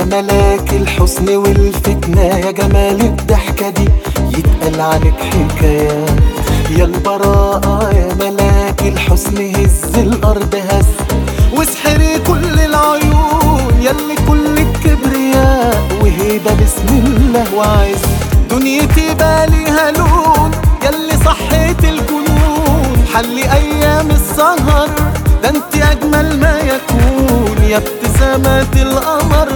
يا ملاك الحسن والفتنة يا جمال الضحكة دي يتقال عنك حكايات يا البراءة يا ملاك الحسن هز الأرض هز. واسحري كل العيون يلي كل الكبرياء. وهيبة بسم الله وعز. دنيتي باليها لون يلي صحيت الجنون. حلي أيام السهر ده انت أجمل ما يكون. يا ابتسامات القمر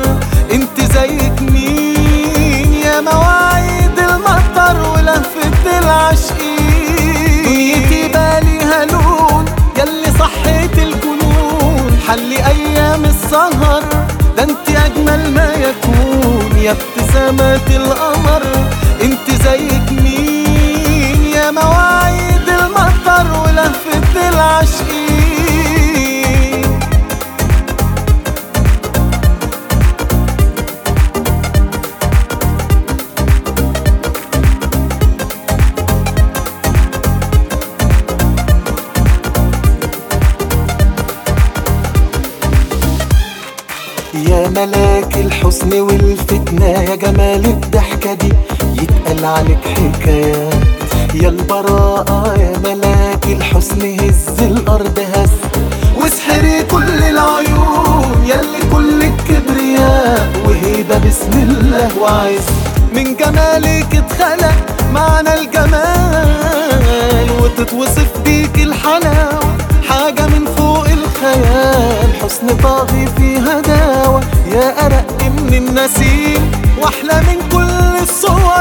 زيك مين يا مواعيد المطر ولهفة العاشقين دنيتي باليها لون يلي صحيت الجنون. حلي أيام السهر ده انت أجمل ما يكون. يا ابتسامات القمر انت زيك مين يا ملاك الحسن والفتنة يا جمال الضحكة دي يتقال عنك حكايات. يا البراءة يا ملاك الحسن هز الأرض هز. واسحري كل العيون يلي كل الكبرياء. وهيبة بسم الله وعز. من جمالك اتخلق معنى الجمال. وتتوصف فيها داوة يا أرق من النسيم وأحلى من كل الصور.